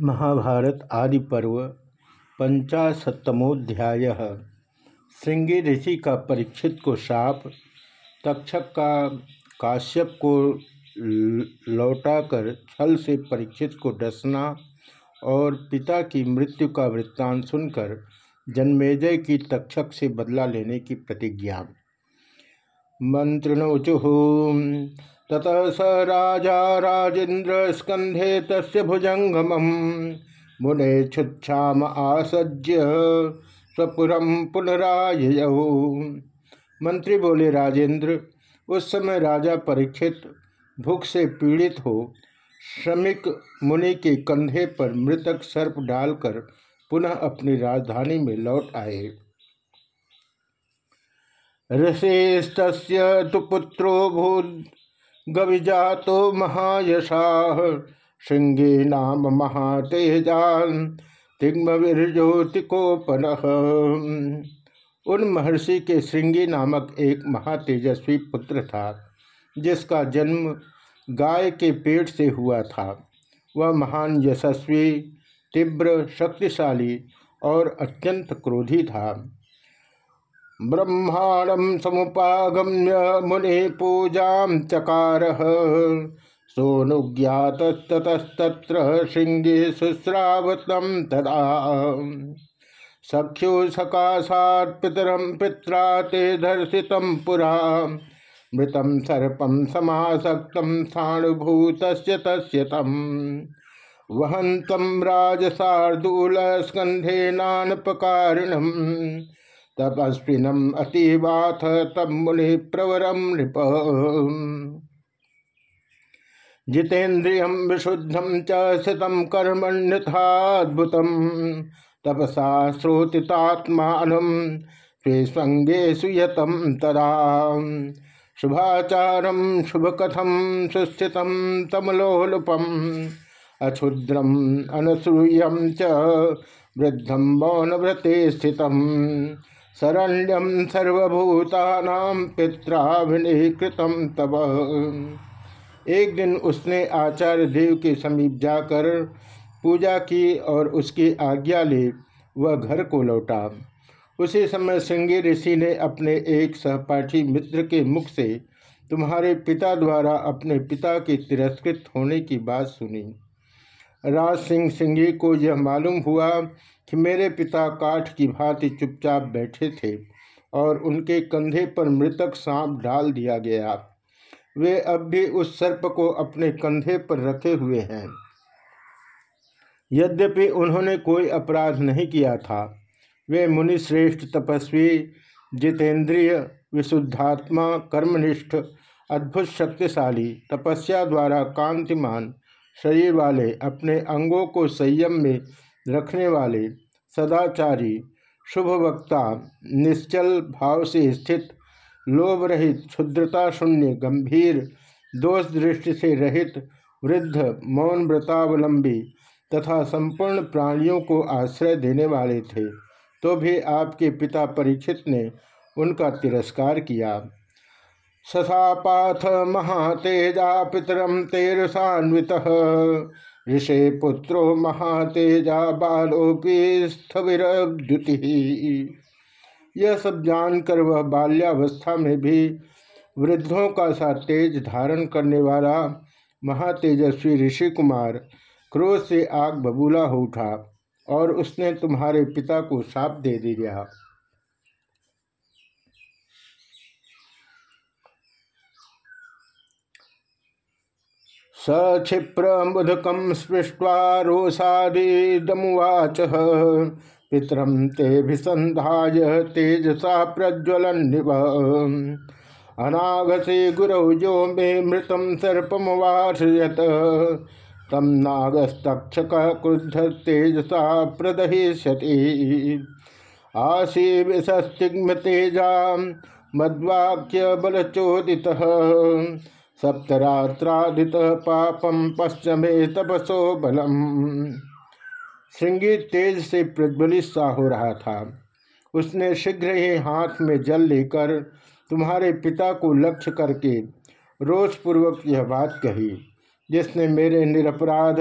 महाभारत आदि पर्व पंचाशतमोध्याय। श्रृंगी ऋषि का परीक्षित को शाप, तक्षक का काश्यप को लौटाकर छल से परीक्षित को डसना और पिता की मृत्यु का वृत्तांत सुनकर जन्मेजय की तक्षक से बदला लेने की प्रतिज्ञा। मंत्रिणोचु ततः स राजा राजेन्द्र स्कंधे तस्य भुजंगम मुने छुच्छाम आसज्य स्वपुरम पुनराय मंत्री बोले राजेंद्र उस समय राजा परीक्षित भूख से पीड़ित हो, श्रमिक मुनि के कंधे पर मृतक सर्प डालकर पुनः अपनी राजधानी में लौट आए। ऋषेस्त तो पुत्रो भूत गविजातो महायशा। श्रृंगे नाम महातेजान। तिग्मवीर्ज्योतिकोपन उन महर्षि के श्रृंगी नामक एक महातेजस्वी पुत्र था, जिसका जन्म गाय के पेट से हुआ था। वह महान यशस्वी, तीव्र, शक्तिशाली और अत्यंत क्रोधी था। ब्रह्मांडम समुपागम्य मुनि पूजा चकार। सोनुज्ञातस्ततस्तत्र श्रृंगे शुश्रावतम तदा। सख्यो सकाशात् पितरम पित्रा ते दर्शित पुरा। मृतम सर्पम समासक्तम स्थाणुभूत तस्य तम वहंतम राजसार्दूल स्कंधेनानपकारिणम तपस्विनम अतीवाथ तब मुनि प्रवरम नृप। जितेन्द्रिय विशुद्धम च स्थितम कर्मण्यथाद्भुत। तपसा श्रोतितात्मान स्वे सुयतम तदा। शुभाचारम शुभकथम सुस्थित तमलोलुपम। अक्षुद्रम अनसूयम च वृद्धम मौनव्रते स्थितम। शरण्यम सर्वभूतानाम पित्राभिनिकृतम तब एक दिन उसने आचार्य देव के समीप जाकर पूजा की और उसकी आज्ञा ले, वह घर को लौटा। उसी समय सिंगी ऋषि ने अपने एक सहपाठी मित्र के मुख से तुम्हारे पिता द्वारा अपने पिता के तिरस्कृत होने की बात सुनी। राज सिंह सिंगी को यह मालूम हुआ कि मेरे पिता काठ की भांति चुपचाप बैठे थे और उनके कंधे पर मृतक सांप डाल दिया गया। वे अब भी उस सर्प को अपने कंधे पर रखे हुए हैं। यद्यपि उन्होंने कोई अपराध नहीं किया था, वे मुनिश्रेष्ठ तपस्वी, जितेंद्रिय, विशुद्धात्मा, कर्मनिष्ठ, अद्भुत शक्तिशाली, तपस्या द्वारा कांतिमान शरीर वाले अपने अंगों को संयम में रखने वाले सदाचारी, शुभ वक्ता, निश्चल भाव से स्थित, लोभ रहित, क्षुद्रता शून्य, गंभीर, दोष दृष्टि से रहित, वृद्ध, मौन व्रतावलंबी तथा संपूर्ण प्राणियों को आश्रय देने वाले थे तो भी आपके पिता परीक्षित ने उनका तिरस्कार किया। ससापाथ महातेजा पितरम तेरसान्वित। ऋषे पुत्रो महातेजा बालोपी स्थविरुति यह सब जानकर वह बाल्यावस्था में भी वृद्धों का सा तेज धारण करने वाला महातेजस्वी ऋषि कुमार क्रोध से आग बबूला हो उठा और उसने तुम्हारे पिता को साप दे दिया। सक्षिप्रमुदकम स्पृष्ट्वा रोषादीदमुवाच। पितरम ते भिसंधाय तेजसा प्रज्वलन्निव। अनागसे गुरौ जो मे सर्पमवासयत तम नागस्तक्षक क्रुद्ध तेजसा प्रदहिष्यति। आशी विषस्तिग्म सप्तरात्रादित पापम पश्चिमे तपसो बलम। श्रृंगी तेज से प्रज्वलित सा हो रहा था। उसने शीघ्र ही हाथ में जल लेकर तुम्हारे पिता को लक्ष्य करके रोषपूर्वक यह बात कही, जिसने मेरे निरपराध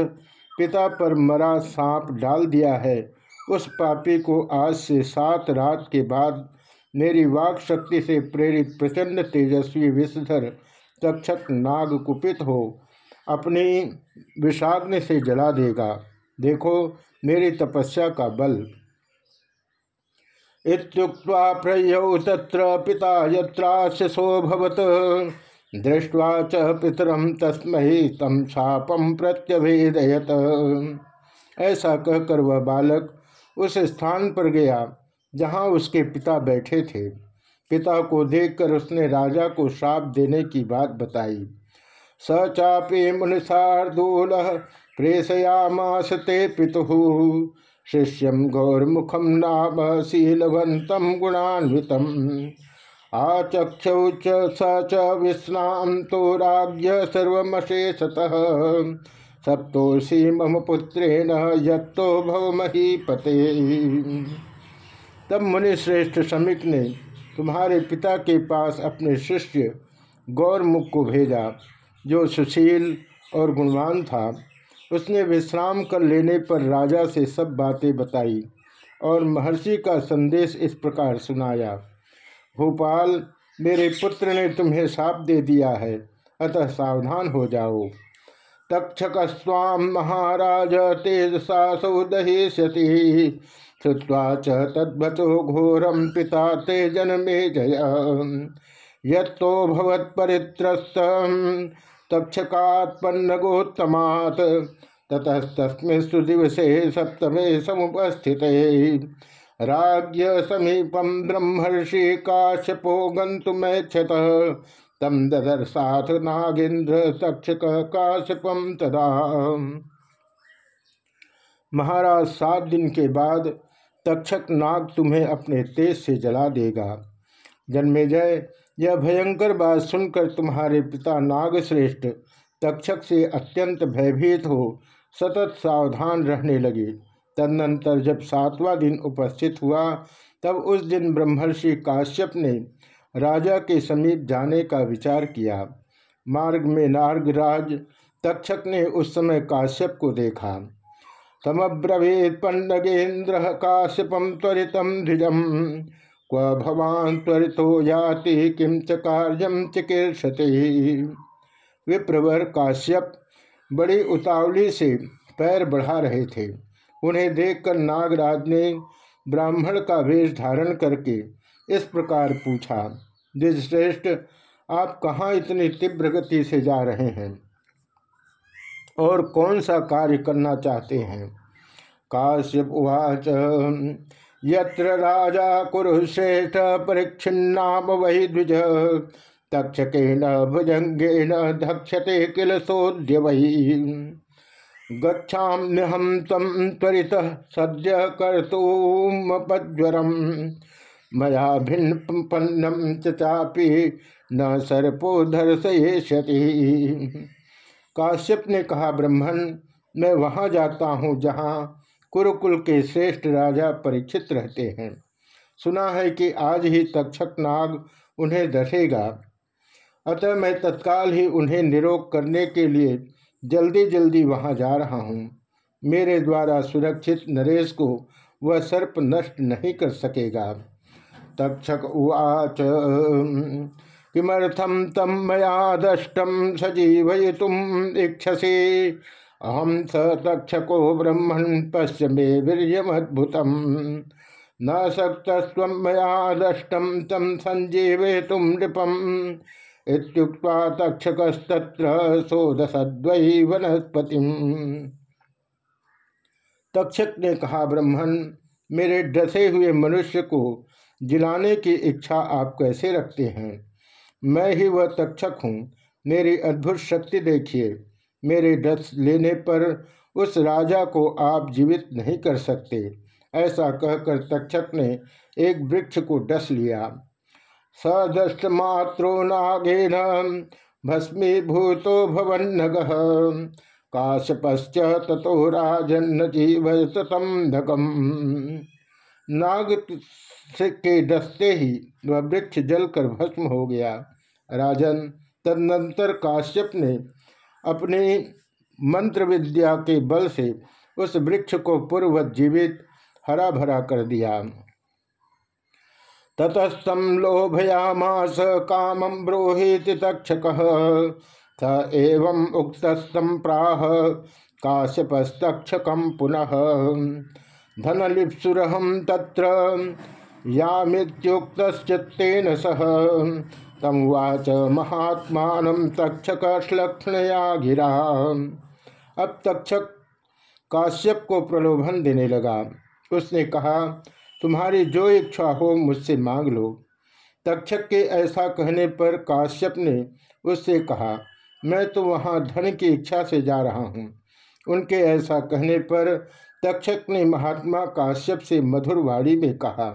पिता पर मरा सांप डाल दिया है। उस पापी को आज से सात रात के बाद मेरी वाक शक्ति से प्रेरित प्रचंड तेजस्वी विषधर तक्षक नाग कुपित हो, अपनी विषाग्नि से जला देगा। देखो, मेरी तपस्या का बल। इत्युक्त्वा प्रयौ तत्र पिता यत्राशोभवत दृष्ट्वा च पितरम तस्महि तम शापम प्रत्यभेदयत ऐसा कहकर वह बालक उस स्थान पर गया, जहाँ उसके पिता बैठे थे। पिता को देखकर उसने राजा को श्राप देने की बात बताई। स चापे मुनिषार्दूल प्रेषयामास ते पितु। शिष्यम गौरमुखम नाम शीलवंतम गुणान्वित आचक्षौ च स च विस्नाम तो राज्य सर्वशेषतः सप्तोषी मम पुत्रेण यत्तो पते तब मुनिश्रेष्ठ श्रमिक ने तुम्हारे पिता के पास अपने शिष्य गौरमुख को भेजा, जो सुशील और गुणवान था। उसने विश्राम कर लेने पर राजा से सब बातें बताई और महर्षि का संदेश इस प्रकार सुनाया, भोपाल, मेरे पुत्र ने तुम्हें साप दे दिया है, अतः सावधान हो जाओ। तक्षक स्वाम महाराज तेजसा सौदहिष्यति श्रुवा च तद्वचो घोरम पिता ते जन्मे जय। यत्तो भवत्परित्रस्त तक्षकात्पन्न गोत्तमात् ततस्तस्मिस्तु दिवसे सप्तमे समुपस्थित। राज्य समीपम ब्रह्मर्षि काश्यपो गंतुमेक्षत तम ददर्शाथ नागेन्द्र तक्षक काश्यपम तदा। महाराज, सात दिन के बाद तक्षक नाग तुम्हें अपने तेज से जला देगा। जन्मेजय यह भयंकर बात सुनकर तुम्हारे पिता नागश्रेष्ठ तक्षक से अत्यंत भयभीत हो सतत सावधान रहने लगे। तदनंतर जब सातवां दिन उपस्थित हुआ, तब उस दिन ब्रह्मर्षि काश्यप ने राजा के समीप जाने का विचार किया। मार्ग में नार्गराज तक्षक ने उस समय काश्यप को देखा। तमब्रवीत पन्नगेन्द्र काश्यपम त्वरितम ध्विजम क्व भवान त्वरितो याति किम च कार्यम चिकीर्षति। विप्रवर काश्यप बड़ी उतावली से पैर बढ़ा रहे थे। उन्हें देखकर नागराज ने ब्राह्मण का वेश धारण करके इस प्रकार पूछा द्विश्रेष्ठ आप कहाँ इतनी तीव्र गति से जा रहे हैं? और कौन सा कार्य करना चाहते हैं? काश्यप उवाच, यत्र राजा कुरुश्रेष्ठ परिच्छिन्नाम वही द्विज, तक्षकेन भुजंगेन धक्षते किल सोद्य वही गच्छाम्यहम तम त्वरित सद्य कर्तुमपज्वरम मया भिन्न पन्नम चापी न सर्पो दर्शयति काश्यप ने कहा ब्रह्मण मैं वहाँ जाता हूँ जहाँ कुरुकुल के श्रेष्ठ राजा परीक्षित रहते हैं। सुना है कि आज ही तक्षक नाग उन्हें दसेगा अतः मैं तत्काल ही उन्हें निरोग करने के लिए जल्दी जल्दी वहाँ जा रहा हूँ। मेरे द्वारा सुरक्षित नरेश को वह सर्प नष्ट नहीं कर सकेगा। तक्षक उवाच किमर्थम तम मया दष्टम सजीवय तुम इक्षसे अहम स तक्षको ब्रह्मण पश्य मे वीरियमद्भुतम। न शक्त मया दष्टम तम संजीवे तुम नृपम। इत्युक्त्वा तक्षकस्तत्र सोदसद्वै तक्षक ने कहा ब्रह्मण मेरे डसे हुए मनुष्य को जिलाने की इच्छा आप कैसे रखते हैं? मैं ही वह तक्षक हूँ। मेरी अद्भुत शक्ति देखिए। मेरे डस लेने पर उस राजा को आप जीवित नहीं कर सकते, ऐसा कहकर तक्षक ने एक वृक्ष को डस लिया। सदष्ट मात्रो नागेन भस्मीभूतो भवन्नग। काशपश्च ततो राजन जीव धकम नाग के डसते ही वह वृक्ष जलकर भस्म हो गया। राजन तदनंतर काश्यप ने अपने मंत्र विद्या के बल से उस वृक्ष को पूर्ववत जीवित हरा भरा कर दिया। ततस्तम लोभयामास कामं ब्रोहित तक्षक स एवं उक्तस्तम प्राह काश्यपस्तक्षकम पुनः। धनलिप्सुरहम तत्र। यामित्युक्तश्चित्तेन सह तम वाच महात्मा तक्षक श्लक्षणया गिरा। अब तक्षक काश्यप को प्रलोभन देने लगा। उसने कहा, तुम्हारी जो इच्छा हो मुझसे मांग लो। तक्षक के ऐसा कहने पर काश्यप ने उससे कहा, मैं तो वहाँ धन की इच्छा से जा रहा हूँ। उनके ऐसा कहने पर तक्षक ने महात्मा काश्यप से मधुर वाणी में कहा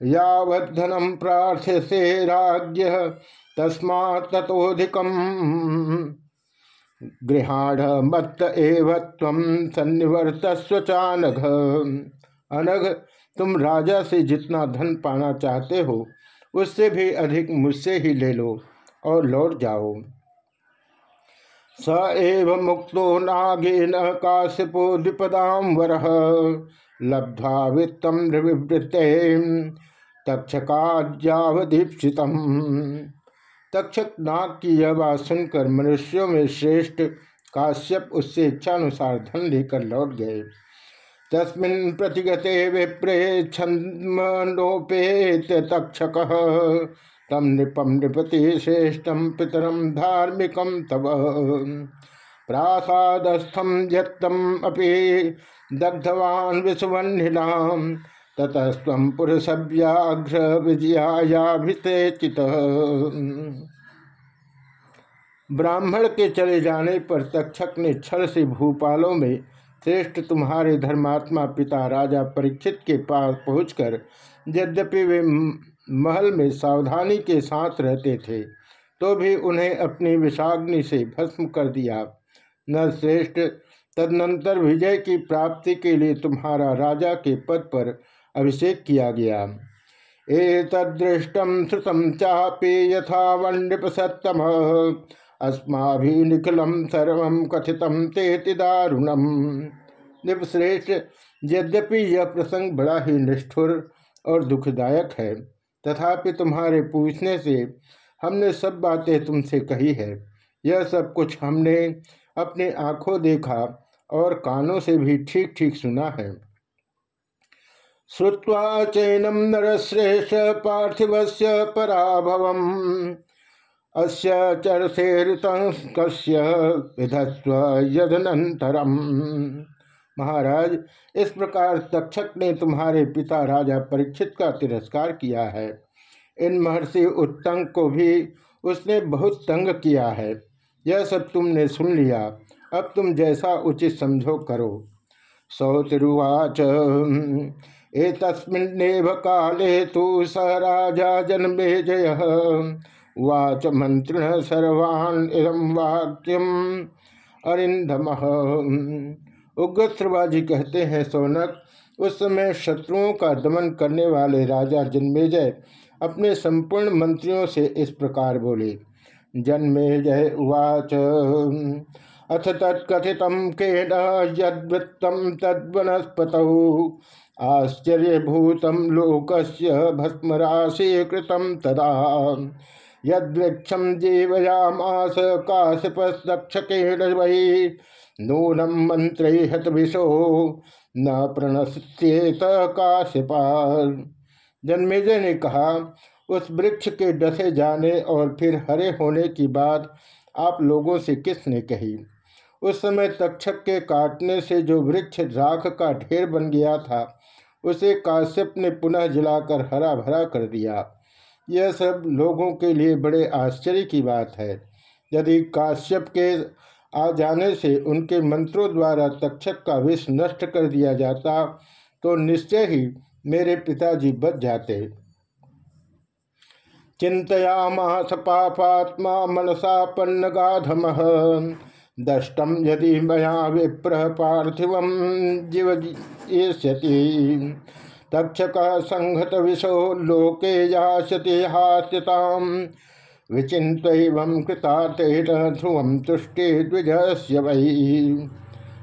यावधनम प्रार्थ से राज्य तस्मा तथोधिकम गृहाण मत्त एव तम स्वचानघ अनघ, तुम राजा से जितना धन पाना चाहते हो, उससे भी अधिक मुझसे ही ले लो और लौट जाओ। स एव मुक्तो नागेन काश्यपो द्विपदाम वर लब्ध्वा वित्तम विवृत्ते तक्षकाद्यावदीप्सित तक्षक नाग की यह बात सुनकर मनुष्यों में श्रेष्ठ काश्यप उससे इच्छानुसार धन लेकर लौट गए। तस्मिन् प्रतिगते विप्रे छंदोपेत तक्षक तम नृपम नृपति श्रेष्ठम पितरम धार्मिकम तब प्रासादस्थम यम अपि दग्धवान विषवन्निलाम ततस्व पुरुषव्याघ्र विजयाभिषेचित ब्राह्मण के चले जाने पर तक्षक ने छल से भूपालों में श्रेष्ठ तुम्हारे धर्मात्मा पिता राजा परीक्षित के पास पहुंचकर यद्यपि वे महल में सावधानी के साथ रहते थे तो भी उन्हें अपनी विषाग्नि से भस्म कर दिया। न श्रेष्ठ तदनंतर विजय की प्राप्ति के लिए तुम्हारा राजा के पद पर अभिषेक किया गया। ए तदृष्टम श्रुतम चापे यथा वंडप सत्तम अस्मा भी निखिलम सर्व कथितम तेति दारुणम। निपश्रेष्ठ, यद्यपि यह प्रसंग बड़ा ही निष्ठुर और दुखदायक है तथापि तुम्हारे पूछने से हमने सब बातें तुमसे कही है। यह सब कुछ हमने अपने आँखों देखा और कानों से भी ठीक ठीक सुना है। श्रुवा चैनम नरश्रेष्ठ पार्थिव से पराभव अस्य विधस्व यदनंतरम महाराज, इस प्रकार तक्षक ने तुम्हारे पिता राजा परीक्षित का तिरस्कार किया है। इन महर्षि उत्तंग को भी उसने बहुत तंग किया है। यह सब तुमने सुन लिया। अब तुम जैसा उचित समझो करो। सौतिरुवाच एक काले तो स राजा जन्मे जय। वाच मंत्रिण सर्वान इदम वाक्यम। अरिंदम उग्रवाजी कहते हैं, सोनक, उस समय शत्रुओं का दमन करने वाले राजा जन्मेजय अपने संपूर्ण मंत्रियों से इस प्रकार बोले। जन्मेजय उवाच, अथ तत्कथित के यदृत्तम तद्वनस्पत। आश्चर्यभूतम लोकस्य भस्मराशि कृतम तदा। यदृक्षम जीवयामास काश्यपस्तक्षकेण वै नूनम मंत्र हत विशो न प्रणस्येत काश्यपाल जन्मेजय ने कहा, उस वृक्ष के डसे जाने और फिर हरे होने की बात आप लोगों से किसने कही? उस समय तक्षक के काटने से जो वृक्ष राख का ढेर बन गया था, उसे काश्यप ने पुनः जलाकर हरा भरा कर दिया। यह सब लोगों के लिए बड़े आश्चर्य की बात है। यदि काश्यप के आ जाने से उनके मंत्रों द्वारा तक्षक का विष नष्ट कर दिया जाता तो निश्चय ही मेरे पिताजी बच जाते। चिंतयामास पापात्मा मनसा पन्न गाधम दष्टम यदि मया विप्र पार्थिव जीव तक्षक संहत विशो लोके हास्यताम विचित कृतार्थेन ध्रुवम तुष्टि द्विजस्य वही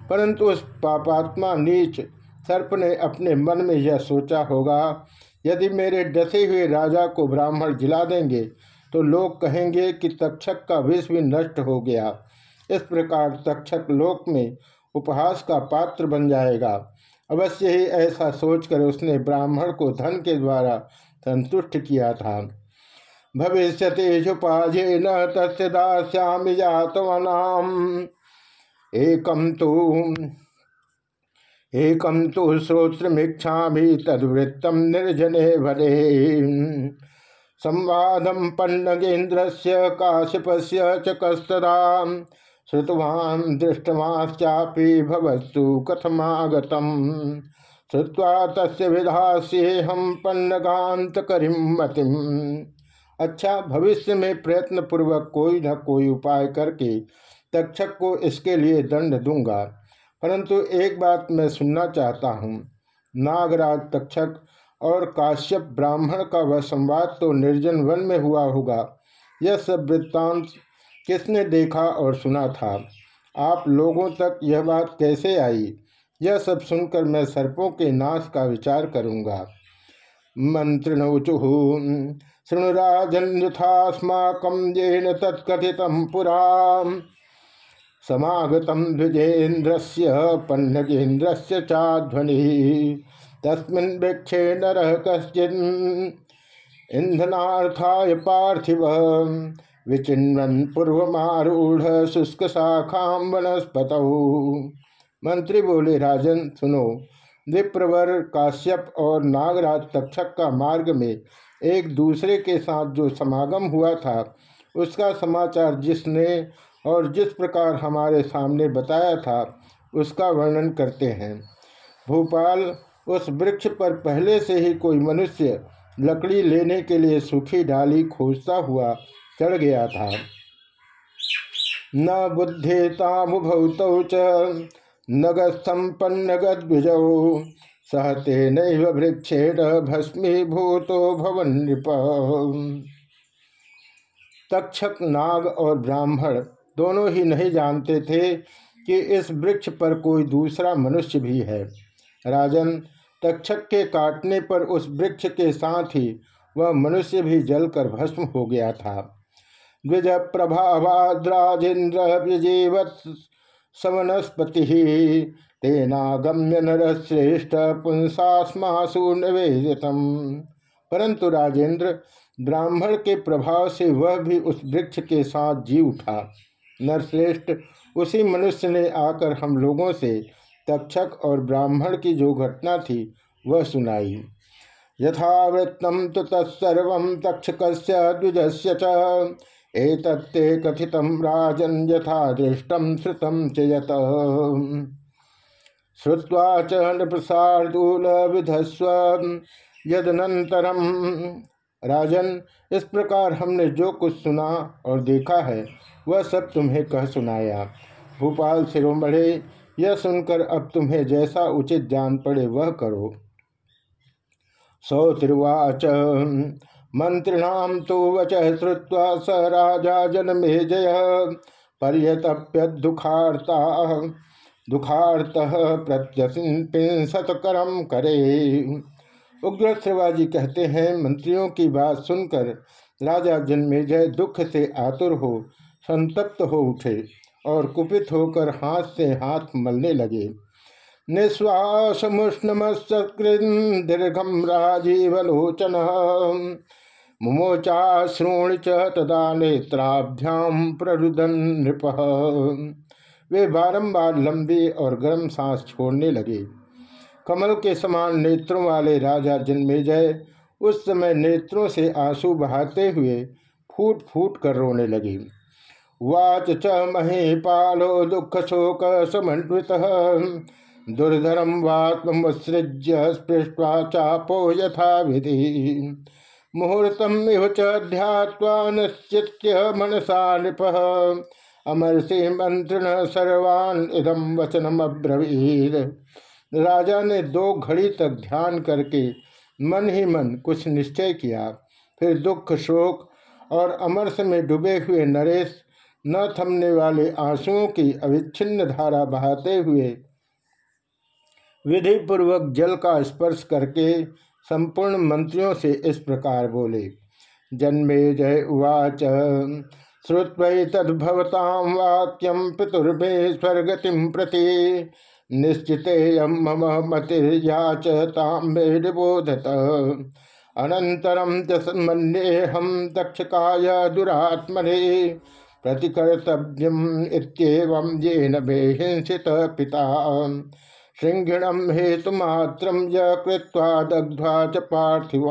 परंतु उस पापात्मा नीच सर्प ने अपने मन में यह सोचा होगा, यदि मेरे डसे हुए राजा को ब्राह्मण जिला देंगे तो लोग कहेंगे कि तक्षक का विष भी नष्ट हो गया। इस प्रकार तक्षक लोक में उपहास का पात्र बन जाएगा। अवश्य ही ऐसा सोचकर उसने ब्राह्मण को धन के द्वारा संतुष्ट किया था। भविष्य उपाजे न तस्यामी जातवनाम। एकम तो एकम तो श्रोत्रमीक्षा तदवृत्तम निर्जने भरे संवादम पन्नगेन्द्र से काश्यप से कस्तरा श्रुतवान दृष्टवाश्चापि भवस्तु कथमागत श्रुवा तस् विधास्ये हम पन्नगात करीम मतिम। अच्छा भविष्य में प्रयत्न पूर्वक कोई न कोई उपाय करके तक्षक को इसके लिए दंड दूँगा। परंतु एक बात मैं सुनना चाहता हूँ। नागराज तक्षक और काश्यप ब्राह्मण का वह संवाद तो निर्जन वन में हुआ होगा। यह सब वृत्तांत किसने देखा और सुना था? आप लोगों तक यह बात कैसे आई? यह सब सुनकर मैं सर्पों के नाश का विचार करूँगा। मंत्रिणुचु शृणुराजन यथास्माकम येन तत्कथित पुरा। समागत द्विजेन्द्र से पन्नगेन्द्र से चाध्वनि। तस्मिन् वृक्षे नर कश्चिन् इंधनार्थाय पार्थिव। विचिन्वन पूर्वमारूढ़ शुष्क शाखा वनस्पत। मंत्री बोले, राजन, सुनो। विप्रवर, काश्यप और नागराज तक्षक का मार्ग में एक दूसरे के साथ जो समागम हुआ था, उसका समाचार जिसने और जिस प्रकार हमारे सामने बताया था, उसका वर्णन करते हैं। भोपाल उस वृक्ष पर पहले से ही कोई मनुष्य लकड़ी लेने के लिए सूखी डाली खोजता हुआ चढ़ गया था। न बुद्धेतामुभौत च नगस्थम पन्नगद्विजौ सहते नैव वृक्षेण भस्मीभूतो भवन नृप तक्षक, नाग और ब्राह्मण दोनों ही नहीं जानते थे कि इस वृक्ष पर कोई दूसरा मनुष्य भी है। राजन, तक्षक के काटने पर उस वृक्ष के साथ ही वह मनुष्य भी जलकर भस्म हो गया था। द्विज प्रभावाद्राजेन्द्र विजीवत सवनस्पति तेनागम्य नर श्रेष्ठ पुंसास्मासु निवेदितम परंतु राजेंद्र ब्राह्मण के प्रभाव से वह भी उस वृक्ष के साथ जी उठा। नरश्रेष्ठ, उसी मनुष्य ने आकर हम लोगों से तक्षक और ब्राह्मण की जो घटना थी, वह सुनाई। यथावृत्तम तो तत्सर्व तक्षक द्विजस्य एतत्ते कथित राजन यथा दृष्टम श्रुतम चयत श्रुवा च नृप्रसादूल विधस्व यदनंतरम राजन, इस प्रकार हमने जो कुछ सुना और देखा है, वह सब तुम्हें कह सुनाया। भूपाल सिरोमढ़े यह सुनकर अब तुम्हें जैसा उचित जान पड़े वह करो। सौ सौतिर्वाच, मंत्रिणाम तो वच श्रुवा स राजा जनमे जय। पर्यतप्य दुखार्ता दुखार्त प्रत्यसिंसत करम करे। उग्र श्रवाजी कहते हैं, मंत्रियों की बात सुनकर राजा जन्मेजय दुख से आतुर हो, संतप्त हो उठे और कुपित होकर हाथ से हाथ मलने लगे। निश्वास दीर्घम राजीवलोचन। मुमोचा श्रोण च तदा नेत्राभ्याम प्ररुदन नृप। वे बारंबार लंबी और गर्म सांस छोड़ने लगे। कमल के समान नेत्रों वाले राजा जन्मेजय उस समय नेत्रों से आँसू बहाते हुए फूट फूट कर रोने लगी। वाच च महे पालो दुख शोक समन्वित। दुर्धरम वात्मसृज्य स्पृष्टवा चापो यथा विधि मुहूर्तम इव च निश्चित्य मनसा नृप। अमर से मंत्रण सर्वान इदम वचनम अब्रवीर राजा ने दो घड़ी तक ध्यान करके मन ही मन कुछ निश्चय किया। फिर दुख, शोक और अमरस में डूबे हुए नरेश न थमने वाले आंसुओं की अविच्छिन्न धारा बहाते हुए विधि पूर्वक जल का स्पर्श करके संपूर्ण मंत्रियों से इस प्रकार बोले, जन्मे जय उवाच। श्रुत्व तद्भवताम वाक्यम पितुर्भे स्वर्गतिम प्रति निश्चित मम मतिर्याचताम बोधत अनंतरम मन्ये हम दक्षकाय दुरात्मने प्रतिकर्तव्यम इतम ये हिंसित पिता। श्रृंगिणम हेतुमात्र कृत्वा दग्ध्वा च पार्थिव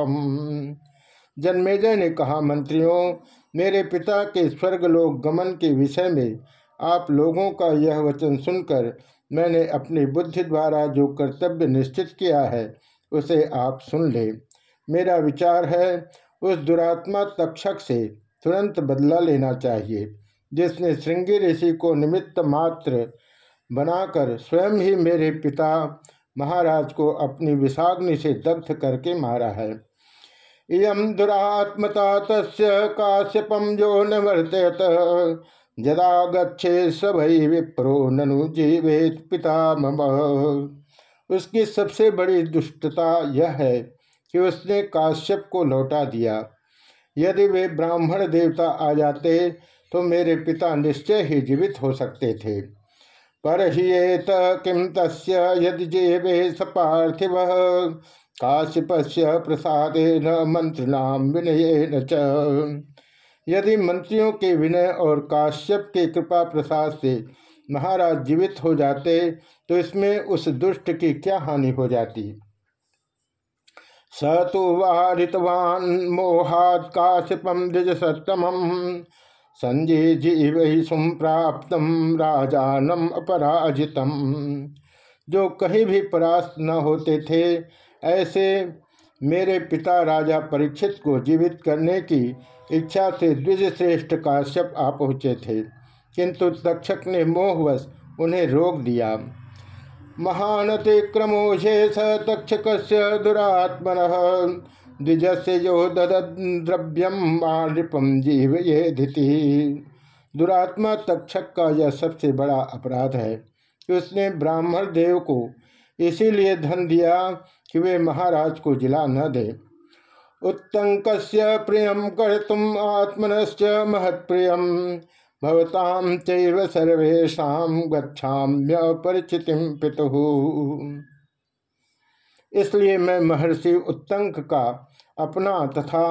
जन्मेजय ने कहा, मंत्रियों मेरे पिता के स्वर्गलोक गमन के विषय में आप लोगों का यह वचन सुनकर मैंने अपनी बुद्धि द्वारा जो कर्तव्य निश्चित किया है, उसे आप सुन ले। मेरा विचार है, उस दुरात्मा तक्षक से तुरंत बदला लेना चाहिए, जिसने श्रृंगी ऋषि को निमित्त मात्र बनाकर स्वयं ही मेरे पिता महाराज को अपनी विषाग्नि से दग्ध करके मारा है। इम दुरात्मता तस् काश्यपम जो न वर्तयत। जदा गच्छे सभई विप्रो ननु जीवेत पिता मम। उसकी सबसे बड़ी दुष्टता यह है कि उसने काश्यप को लौटा दिया। यदि वे ब्राह्मण देवता आ जाते तो मेरे पिता निश्चय ही जीवित हो सकते थे। पर हिएत किम तस् यदि जेवे स पार्थिव काश्यप से प्रसाद न मंत्रिणाम विनय न यदि मंत्रियों के विनय और काश्यप के कृपा प्रसाद से महाराज जीवित हो जाते तो इसमें उस दुष्ट की क्या हानि हो जाती? स तो वारितवान मोहात काश्यपम द्विज सत्तम संजय जीव ही सुप्राप्त राजानम अपराजितम। जो कहीं भी परास्त न होते थे ऐसे मेरे पिता राजा परीक्षित को जीवित करने की इच्छा से द्विज श्रेष्ठ काश्यप आ पहुँचे थे, किंतु तक्षक ने मोहवश उन्हें रोक दिया। महानति क्रमोशे स तक्षक दुरात्मन द्विज से जो द्रव्यम नृपम जीव ये धिति। दुरात्मा तक्षक का यह सबसे बड़ा अपराध है कि उसने ब्राह्मण देव को इसीलिए धन दिया कि वे महाराज को जिला न दे। उत्तंक प्रियम कर तुम आत्मनश्च महत्प्रियम। भवताम चैव सर्वेशा गच्छाम्य परिचिति पितु। इसलिए मैं महर्षि उत्तंक का अपना तथा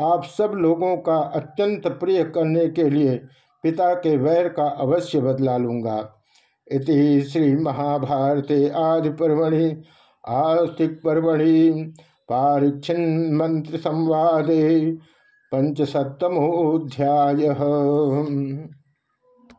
आप सब लोगों का अत्यंत प्रिय करने के लिए पिता के वैर का अवश्य बदला लूँगा। इति श्री महाभारते आदि पर्वणि आस्तिक पर्वणि पारीक्षण मंत्र संवादे पंचसप्तमोध्याय